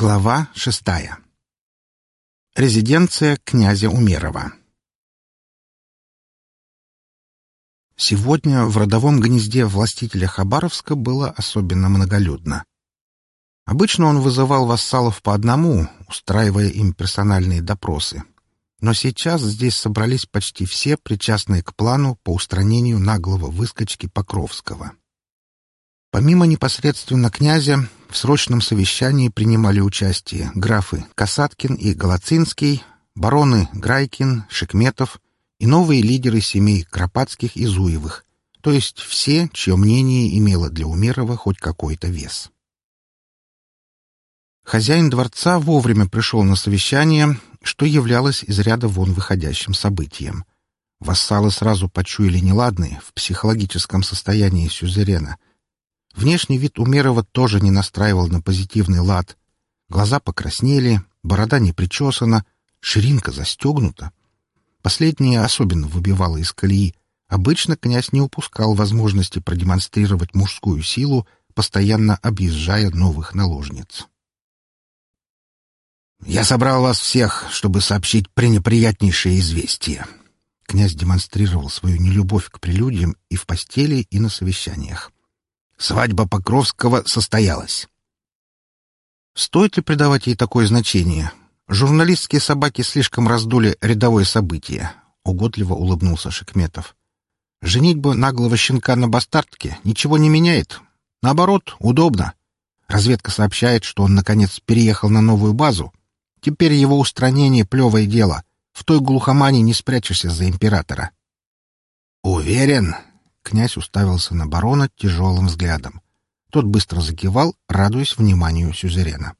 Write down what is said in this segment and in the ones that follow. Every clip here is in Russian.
Глава шестая. Резиденция князя Умерова. Сегодня в родовом гнезде властителя Хабаровска было особенно многолюдно. Обычно он вызывал вассалов по одному, устраивая им персональные допросы. Но сейчас здесь собрались почти все причастные к плану по устранению наглого выскочки Покровского. Помимо непосредственно князя, в срочном совещании принимали участие графы Касаткин и Голоцинский, бароны Грайкин, Шекметов и новые лидеры семей Кропатских и Зуевых, то есть все, чье мнение имело для Умерова хоть какой-то вес. Хозяин дворца вовремя пришел на совещание, что являлось из ряда вон выходящим событием. Вассалы сразу почуяли неладные в психологическом состоянии сюзерена — Внешний вид Умерова тоже не настраивал на позитивный лад. Глаза покраснели, борода не причесана, ширинка застегнута. Последнее особенно выбивало из колеи. Обычно князь не упускал возможности продемонстрировать мужскую силу, постоянно объезжая новых наложниц. «Я собрал вас всех, чтобы сообщить пренеприятнейшее известие». Князь демонстрировал свою нелюбовь к прелюдиям и в постели, и на совещаниях. Свадьба Покровского состоялась. Стоит ли придавать ей такое значение? Журналистские собаки слишком раздули рядовое событие. Угодливо улыбнулся Шекметов. Женитьба наглого щенка на бастардке ничего не меняет. Наоборот, удобно. Разведка сообщает, что он, наконец, переехал на новую базу. Теперь его устранение — плевое дело. В той глухомане не спрячешься за императора. «Уверен?» Князь уставился на барона тяжелым взглядом. Тот быстро закивал, радуясь вниманию сюзерена.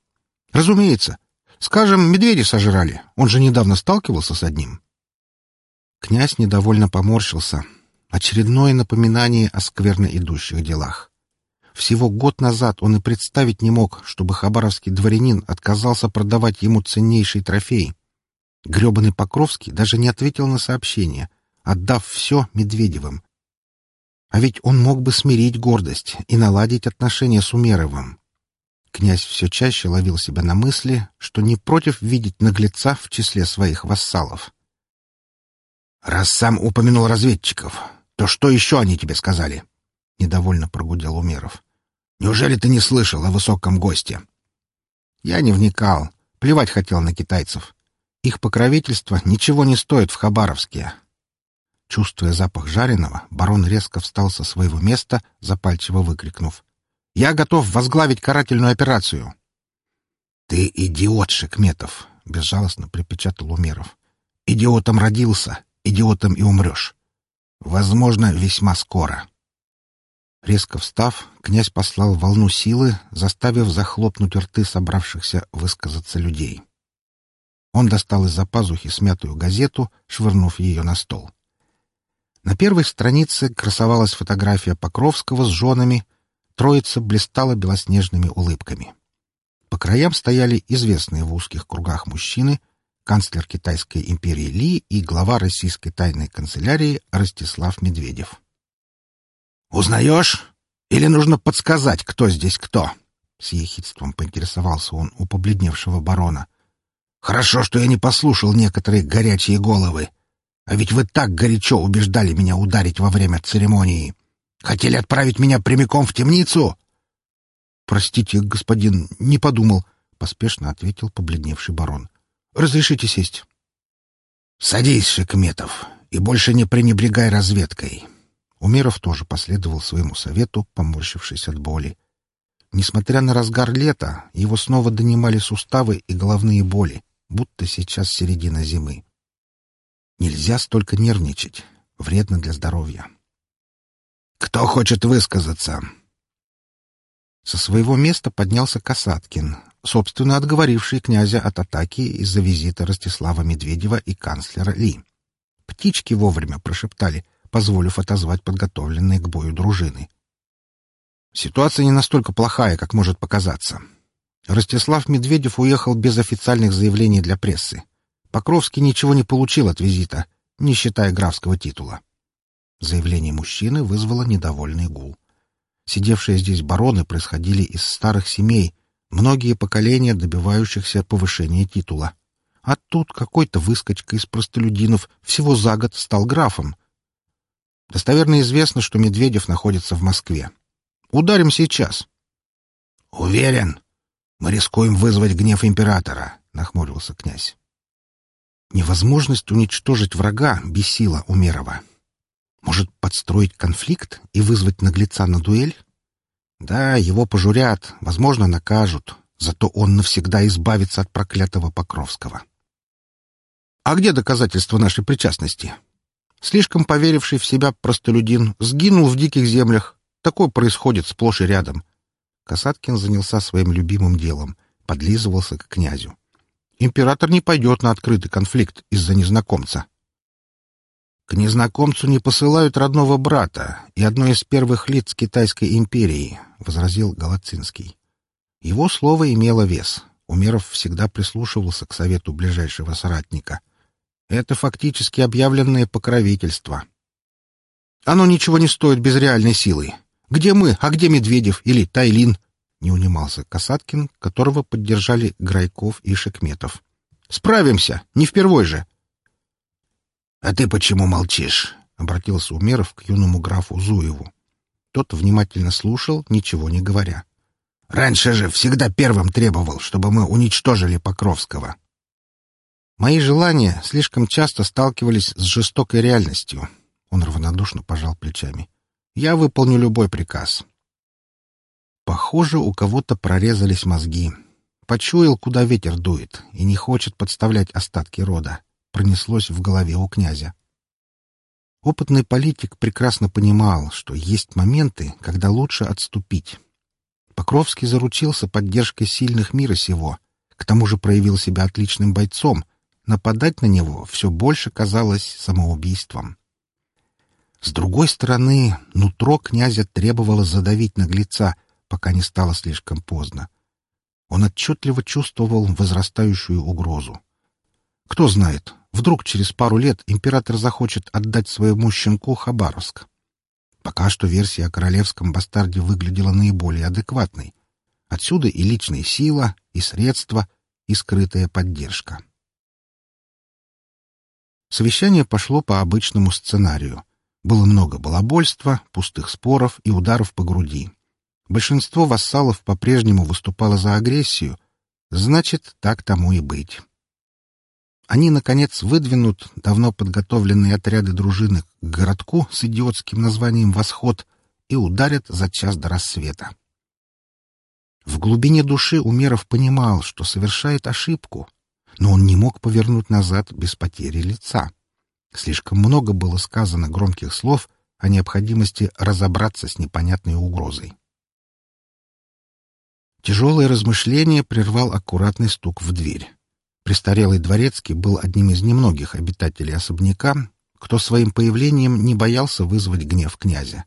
«Разумеется. Скажем, медведи сожрали. Он же недавно сталкивался с одним». Князь недовольно поморщился. Очередное напоминание о скверно идущих делах. Всего год назад он и представить не мог, чтобы хабаровский дворянин отказался продавать ему ценнейший трофей. Гребаный Покровский даже не ответил на сообщение, отдав все Медведевым, а ведь он мог бы смирить гордость и наладить отношения с Умеровым. Князь все чаще ловил себя на мысли, что не против видеть наглеца в числе своих вассалов. «Раз сам упомянул разведчиков, то что еще они тебе сказали?» — недовольно прогудел Умеров. «Неужели ты не слышал о высоком госте?» «Я не вникал. Плевать хотел на китайцев. Их покровительство ничего не стоит в Хабаровске, Чувствуя запах жареного, барон резко встал со своего места, запальчиво выкрикнув. «Я готов возглавить карательную операцию!» «Ты идиот, Шекметов!» — безжалостно припечатал Умеров. «Идиотом родился, идиотом и умрешь. Возможно, весьма скоро». Резко встав, князь послал волну силы, заставив захлопнуть рты собравшихся высказаться людей. Он достал из-за пазухи смятую газету, швырнув ее на стол. На первой странице красовалась фотография Покровского с женами. Троица блистала белоснежными улыбками. По краям стояли известные в узких кругах мужчины, канцлер Китайской империи Ли и глава российской тайной канцелярии Ростислав Медведев. «Узнаешь? Или нужно подсказать, кто здесь кто?» С ехидством поинтересовался он у побледневшего барона. «Хорошо, что я не послушал некоторые горячие головы. А ведь вы так горячо убеждали меня ударить во время церемонии. Хотели отправить меня прямиком в темницу?» «Простите, господин, не подумал», — поспешно ответил побледневший барон. «Разрешите сесть?» «Садись, Шекметов, и больше не пренебрегай разведкой». Умеров тоже последовал своему совету, поморщившись от боли. Несмотря на разгар лета, его снова донимали суставы и головные боли, будто сейчас середина зимы. Нельзя столько нервничать. Вредно для здоровья. «Кто хочет высказаться?» Со своего места поднялся Касаткин, собственно отговоривший князя от атаки из-за визита Ростислава Медведева и канцлера Ли. Птички вовремя прошептали, позволив отозвать подготовленные к бою дружины. Ситуация не настолько плохая, как может показаться. Ростислав Медведев уехал без официальных заявлений для прессы. Покровский ничего не получил от визита, не считая графского титула. Заявление мужчины вызвало недовольный гул. Сидевшие здесь бароны происходили из старых семей, Многие поколения добивающихся повышения титула. А тут какой-то выскочка из простолюдинов всего за год стал графом. Достоверно известно, что Медведев находится в Москве. Ударим сейчас. — Уверен, мы рискуем вызвать гнев императора, — нахмурился князь. Невозможность уничтожить врага бесила Умерова. Может, подстроить конфликт и вызвать наглеца на дуэль? Да, его пожурят, возможно, накажут, зато он навсегда избавится от проклятого Покровского. А где доказательства нашей причастности? Слишком поверивший в себя простолюдин сгинул в диких землях. Такое происходит сплошь и рядом. Касаткин занялся своим любимым делом, подлизывался к князю. Император не пойдет на открытый конфликт из-за незнакомца. К незнакомцу не посылают родного брата и одно из первых лиц Китайской империи, — возразил Галацинский. Его слово имело вес. Умеров всегда прислушивался к совету ближайшего соратника. Это фактически объявленное покровительство. Оно ничего не стоит без реальной силы. Где мы, а где Медведев или Тайлин? Не унимался Касаткин, которого поддержали Грайков и Шекметов. «Справимся! Не впервой же!» «А ты почему молчишь?» — обратился Умеров к юному графу Зуеву. Тот внимательно слушал, ничего не говоря. «Раньше же всегда первым требовал, чтобы мы уничтожили Покровского». Мои желания слишком часто сталкивались с жестокой реальностью. Он равнодушно пожал плечами. Я выполню любой приказ. Похоже, у кого-то прорезались мозги. Почуял, куда ветер дует, и не хочет подставлять остатки рода. Пронеслось в голове у князя. Опытный политик прекрасно понимал, что есть моменты, когда лучше отступить. Покровский заручился поддержкой сильных мира сего, к тому же проявил себя отличным бойцом. Нападать на него все больше казалось самоубийством. С другой стороны, нутро князя требовало задавить наглеца — пока не стало слишком поздно. Он отчетливо чувствовал возрастающую угрозу. Кто знает, вдруг через пару лет император захочет отдать своему щенку Хабаровск. Пока что версия о королевском бастарде выглядела наиболее адекватной. Отсюда и личная сила, и средства, и скрытая поддержка. Совещание пошло по обычному сценарию. Было много балабольства, пустых споров и ударов по груди. Большинство вассалов по-прежнему выступало за агрессию, значит, так тому и быть. Они, наконец, выдвинут давно подготовленные отряды дружины к городку с идиотским названием «Восход» и ударят за час до рассвета. В глубине души Умеров понимал, что совершает ошибку, но он не мог повернуть назад без потери лица. Слишком много было сказано громких слов о необходимости разобраться с непонятной угрозой. Тяжелое размышление прервал аккуратный стук в дверь. Престарелый дворецкий был одним из немногих обитателей особняка, кто своим появлением не боялся вызвать гнев князя.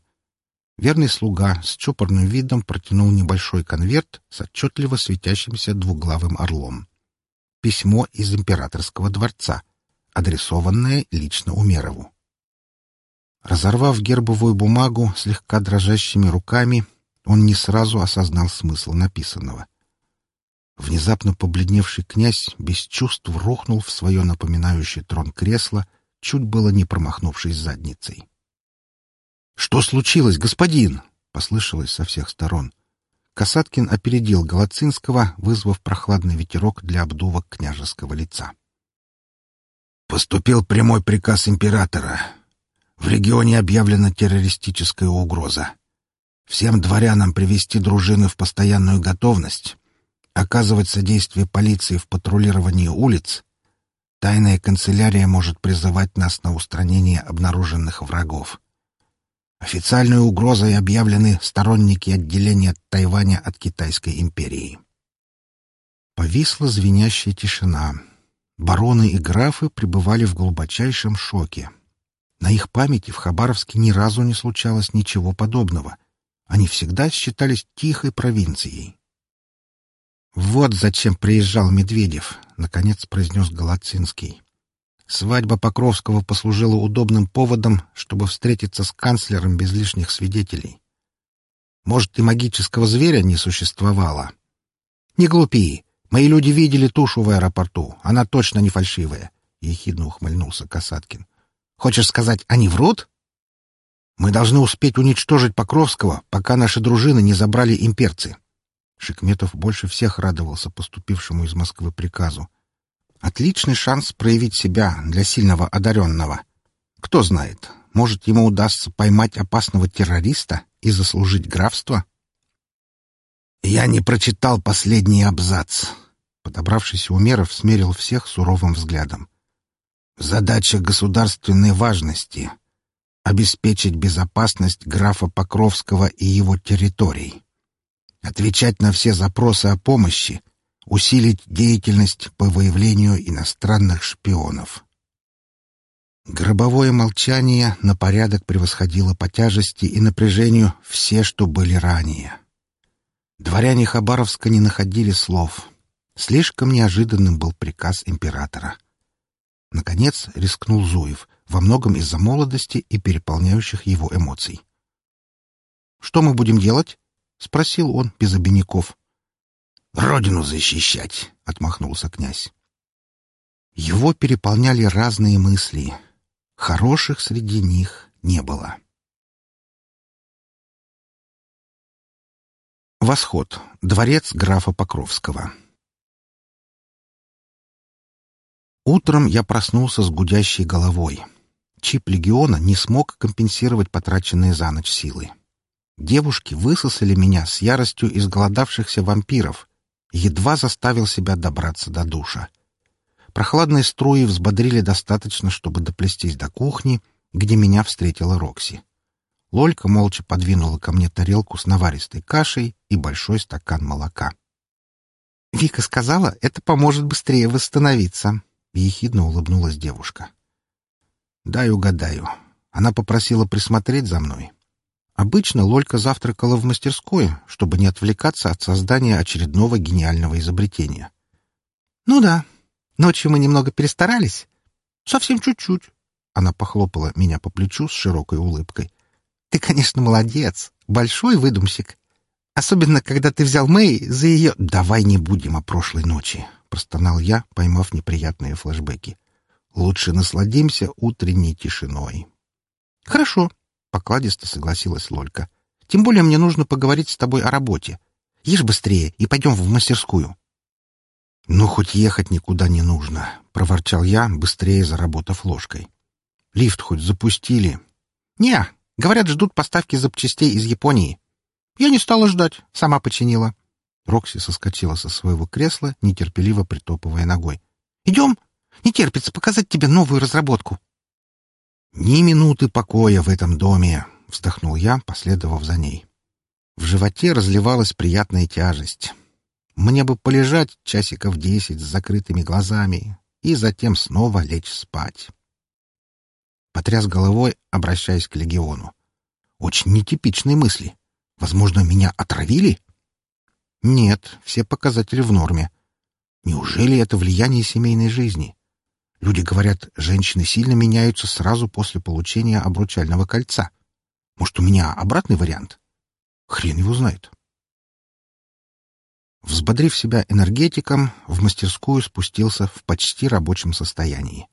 Верный слуга с чопорным видом протянул небольшой конверт с отчетливо светящимся двуглавым орлом. Письмо из императорского дворца, адресованное лично Умерову. Разорвав гербовую бумагу слегка дрожащими руками, он не сразу осознал смысл написанного. Внезапно побледневший князь без чувств рухнул в свое напоминающее трон кресло, чуть было не промахнувшись задницей. — Что случилось, господин? — послышалось со всех сторон. Касаткин опередил Галацинского, вызвав прохладный ветерок для обдува княжеского лица. «Поступил прямой приказ императора. В регионе объявлена террористическая угроза всем дворянам привести дружины в постоянную готовность, оказывать содействие полиции в патрулировании улиц, тайная канцелярия может призывать нас на устранение обнаруженных врагов. Официальной угрозой объявлены сторонники отделения Тайваня от Китайской империи. Повисла звенящая тишина. Бароны и графы пребывали в глубочайшем шоке. На их памяти в Хабаровске ни разу не случалось ничего подобного. Они всегда считались тихой провинцией. «Вот зачем приезжал Медведев», — наконец произнес Голоцинский. Свадьба Покровского послужила удобным поводом, чтобы встретиться с канцлером без лишних свидетелей. Может, и магического зверя не существовало. Не глупи. Мои люди видели тушу в аэропорту. Она точно не фальшивая. Ехидно ухмыльнулся Касаткин. Хочешь сказать, они врут? Мы должны успеть уничтожить Покровского, пока наши дружины не забрали имперцы. Шикметов больше всех радовался поступившему из Москвы приказу. Отличный шанс проявить себя для сильного одаренного. Кто знает, может, ему удастся поймать опасного террориста и заслужить графство? Я не прочитал последний абзац. Подобравшийся Умеров смерил всех суровым взглядом. Задача государственной важности — обеспечить безопасность графа Покровского и его территорий, отвечать на все запросы о помощи, усилить деятельность по выявлению иностранных шпионов. Гробовое молчание на порядок превосходило по тяжести и напряжению все, что были ранее. Дворяне Хабаровска не находили слов. Слишком неожиданным был приказ императора. Наконец рискнул Зуев, во многом из-за молодости и переполняющих его эмоций. «Что мы будем делать?» — спросил он без обиняков. «Родину защищать!» — отмахнулся князь. Его переполняли разные мысли. Хороших среди них не было. Восход. Дворец графа Покровского. Утром я проснулся с гудящей головой. Чип легиона не смог компенсировать потраченные за ночь силы. Девушки высосали меня с яростью изголодавшихся вампиров. Едва заставил себя добраться до душа. Прохладные струи взбодрили достаточно, чтобы доплестись до кухни, где меня встретила Рокси. Лолька молча подвинула ко мне тарелку с наваристой кашей и большой стакан молока. «Вика сказала, это поможет быстрее восстановиться», — ехидно улыбнулась девушка. «Дай угадаю. Она попросила присмотреть за мной. Обычно Лолька завтракала в мастерской, чтобы не отвлекаться от создания очередного гениального изобретения. «Ну да. Ночью мы немного перестарались. Совсем чуть-чуть». Она похлопала меня по плечу с широкой улыбкой. Ты, конечно, молодец, большой выдумщик. Особенно, когда ты взял Мэй за ее... Давай не будем о прошлой ночи, простонал я, поймав неприятные флешбеки. Лучше насладимся утренней тишиной. Хорошо, покладисто согласилась Лолька. Тем более мне нужно поговорить с тобой о работе. Ешь быстрее и пойдем в мастерскую. «Ну, хоть ехать никуда не нужно», — проворчал я, быстрее заработав ложкой. «Лифт хоть запустили?» «Не, Говорят, ждут поставки запчастей из Японии. Я не стала ждать, сама починила. Рокси соскочила со своего кресла, нетерпеливо притопывая ногой. «Идем! Не терпится показать тебе новую разработку!» «Ни минуты покоя в этом доме!» — вздохнул я, последовав за ней. В животе разливалась приятная тяжесть. Мне бы полежать часиков десять с закрытыми глазами и затем снова лечь спать. Потряс головой, обращаясь к легиону. Очень нетипичные мысли. Возможно, меня отравили? Нет, все показатели в норме. Неужели это влияние семейной жизни? Люди говорят, женщины сильно меняются сразу после получения обручального кольца. Может, у меня обратный вариант? Хрен его знает. Взбодрив себя энергетиком, в мастерскую спустился в почти рабочем состоянии.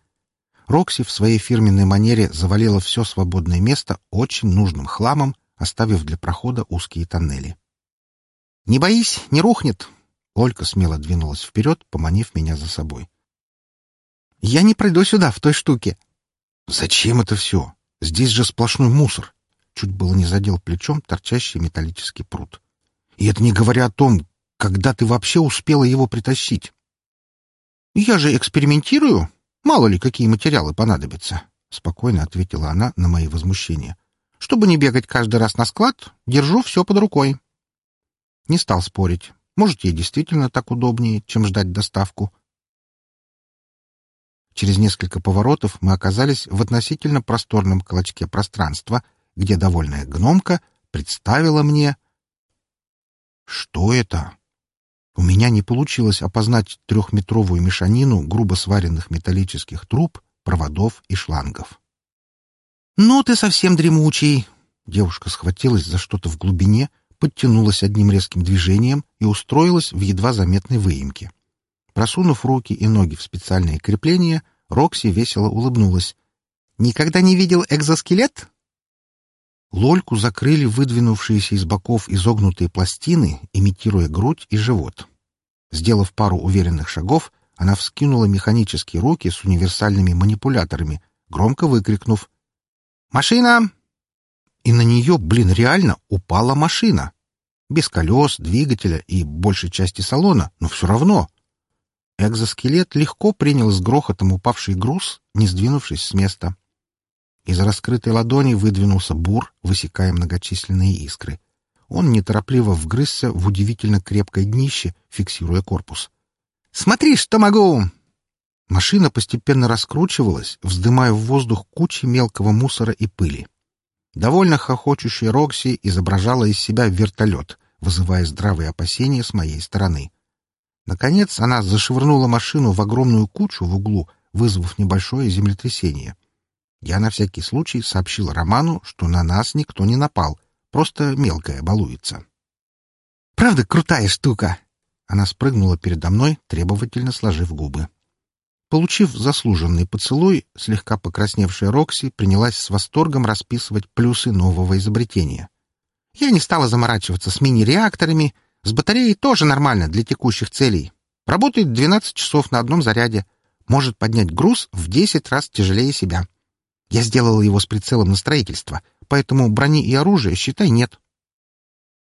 Рокси в своей фирменной манере завалила все свободное место очень нужным хламом, оставив для прохода узкие тоннели. «Не боись, не рухнет!» Олька смело двинулась вперед, поманив меня за собой. «Я не пройду сюда, в той штуке!» «Зачем это все? Здесь же сплошной мусор!» Чуть было не задел плечом торчащий металлический пруд. «И это не говоря о том, когда ты вообще успела его притащить!» «Я же экспериментирую!» Мало ли, какие материалы понадобятся, — спокойно ответила она на мои возмущения. — Чтобы не бегать каждый раз на склад, держу все под рукой. Не стал спорить. Может, ей действительно так удобнее, чем ждать доставку. Через несколько поворотов мы оказались в относительно просторном клочке пространства, где довольная гномка представила мне... Что это? У меня не получилось опознать трехметровую мешанину грубо сваренных металлических труб, проводов и шлангов. «Ну ты совсем дремучий!» Девушка схватилась за что-то в глубине, подтянулась одним резким движением и устроилась в едва заметной выемке. Просунув руки и ноги в специальные крепления, Рокси весело улыбнулась. «Никогда не видел экзоскелет?» Лольку закрыли выдвинувшиеся из боков изогнутые пластины, имитируя грудь и живот. Сделав пару уверенных шагов, она вскинула механические руки с универсальными манипуляторами, громко выкрикнув «Машина!» И на нее, блин, реально упала машина. Без колес, двигателя и большей части салона, но все равно. Экзоскелет легко принял с грохотом упавший груз, не сдвинувшись с места. Из раскрытой ладони выдвинулся бур, высекая многочисленные искры. Он неторопливо вгрызся в удивительно крепкое днище, фиксируя корпус. Смотри, что могу!» Машина постепенно раскручивалась, вздымая в воздух кучи мелкого мусора и пыли. Довольно хохочущая Рокси изображала из себя вертолет, вызывая здравые опасения с моей стороны. Наконец она зашвырнула машину в огромную кучу в углу, вызвав небольшое землетрясение. Я на всякий случай сообщил Роману, что на нас никто не напал, просто мелкая балуется. «Правда крутая штука?» Она спрыгнула передо мной, требовательно сложив губы. Получив заслуженный поцелуй, слегка покрасневшая Рокси принялась с восторгом расписывать плюсы нового изобретения. Я не стала заморачиваться с мини-реакторами. С батареей тоже нормально для текущих целей. Работает 12 часов на одном заряде. Может поднять груз в 10 раз тяжелее себя. Я сделала его с прицелом на строительство, поэтому брони и оружия, считай, нет.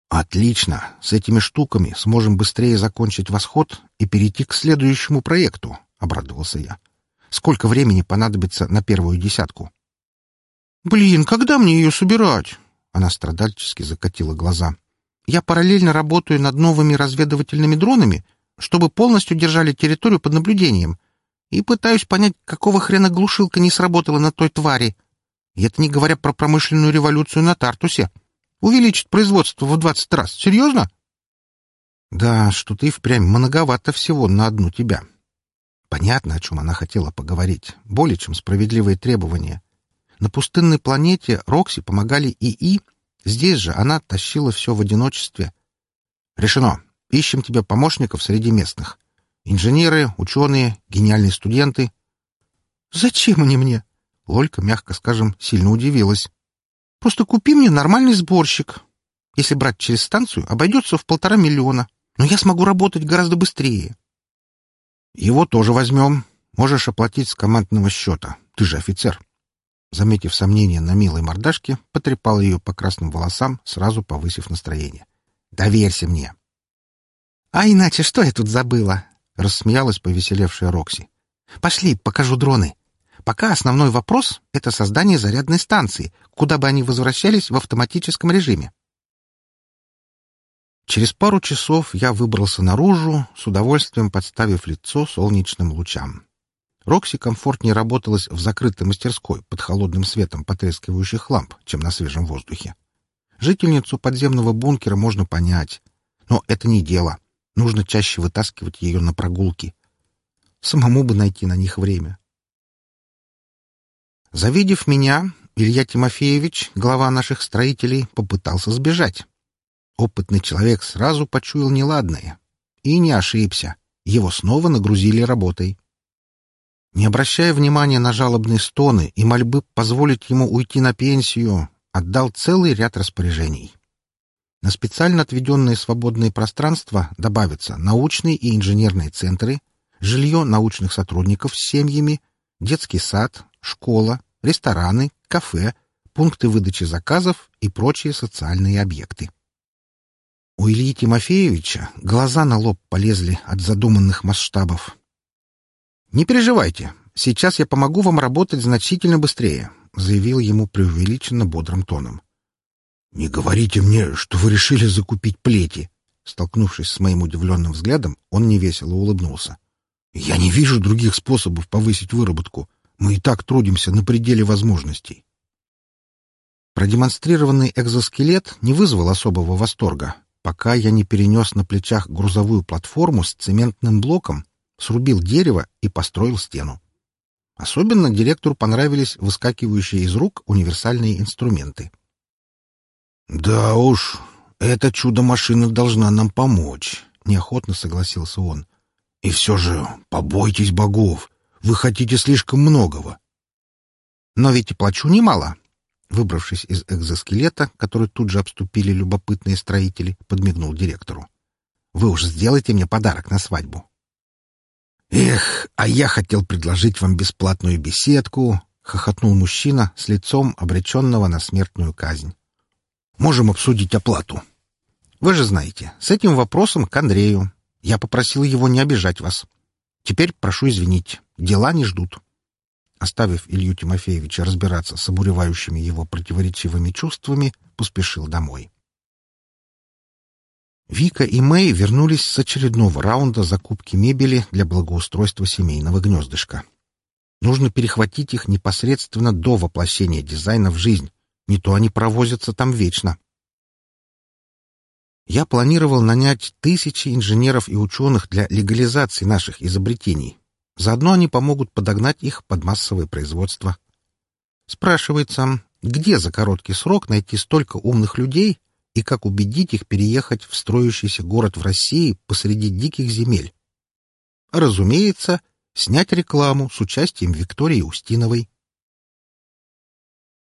Отлично. С этими штуками сможем быстрее закончить восход и перейти к следующему проекту, обрадовался я. Сколько времени понадобится на первую десятку? Блин, когда мне ее собирать? Она страдальчески закатила глаза. Я параллельно работаю над новыми разведывательными дронами, чтобы полностью держали территорию под наблюдением, и пытаюсь понять, какого хрена глушилка не сработала на той твари. И это не говоря про промышленную революцию на Тартусе. Увеличить производство в двадцать раз. Серьезно? Да, что ты впрямь многовато всего на одну тебя. Понятно, о чем она хотела поговорить. Более чем справедливые требования. На пустынной планете Рокси помогали ИИ. Здесь же она тащила все в одиночестве. Решено. Ищем тебе помощников среди местных. Инженеры, ученые, гениальные студенты. Зачем они мне? Лолька, мягко скажем, сильно удивилась. Просто купи мне нормальный сборщик. Если брать через станцию, обойдется в полтора миллиона. Но я смогу работать гораздо быстрее. Его тоже возьмем. Можешь оплатить с командного счета. Ты же офицер. Заметив сомнение на милой мордашке, потрепал ее по красным волосам, сразу повысив настроение. «Доверься мне!» «А иначе что я тут забыла?» — рассмеялась повеселевшая Рокси. «Пошли, покажу дроны. Пока основной вопрос — это создание зарядной станции, куда бы они возвращались в автоматическом режиме. Через пару часов я выбрался наружу, с удовольствием подставив лицо солнечным лучам. Рокси комфортнее работалась в закрытой мастерской под холодным светом потрескивающих ламп, чем на свежем воздухе. Жительницу подземного бункера можно понять, но это не дело. Нужно чаще вытаскивать ее на прогулки. Самому бы найти на них время. Завидев меня, Илья Тимофеевич, глава наших строителей, попытался сбежать. Опытный человек сразу почуял неладное. И не ошибся. Его снова нагрузили работой. Не обращая внимания на жалобные стоны и мольбы позволить ему уйти на пенсию, отдал целый ряд распоряжений. На специально отведенные свободные пространства добавятся научные и инженерные центры, жилье научных сотрудников с семьями, детский сад, школа, рестораны, кафе, пункты выдачи заказов и прочие социальные объекты. У Ильи Тимофеевича глаза на лоб полезли от задуманных масштабов. «Не переживайте, сейчас я помогу вам работать значительно быстрее», заявил ему преувеличенно бодрым тоном. «Не говорите мне, что вы решили закупить плети!» Столкнувшись с моим удивленным взглядом, он невесело улыбнулся. «Я не вижу других способов повысить выработку. Мы и так трудимся на пределе возможностей. Продемонстрированный экзоскелет не вызвал особого восторга, пока я не перенес на плечах грузовую платформу с цементным блоком, срубил дерево и построил стену. Особенно директору понравились выскакивающие из рук универсальные инструменты. «Да уж, эта чудо-машина должна нам помочь», — неохотно согласился он. «И все же побойтесь богов. Вы хотите слишком многого». «Но ведь и плачу немало», Выбравшись из экзоскелета, который тут же обступили любопытные строители, подмигнул директору. «Вы уж сделайте мне подарок на свадьбу». «Эх, а я хотел предложить вам бесплатную беседку», — хохотнул мужчина с лицом обреченного на смертную казнь. «Можем обсудить оплату». «Вы же знаете, с этим вопросом к Андрею. Я попросил его не обижать вас. Теперь прошу извинить, дела не ждут». Оставив Илью Тимофеевича разбираться с обуревающими его противоречивыми чувствами, поспешил домой. Вика и Мэй вернулись с очередного раунда закупки мебели для благоустройства семейного гнездышка. Нужно перехватить их непосредственно до воплощения дизайна в жизнь, не то они провозятся там вечно. Я планировал нанять тысячи инженеров и ученых для легализации наших изобретений. Заодно они помогут подогнать их под массовое производство. Спрашивается, где за короткий срок найти столько умных людей и как убедить их переехать в строящийся город в России посреди диких земель. Разумеется, снять рекламу с участием Виктории Устиновой.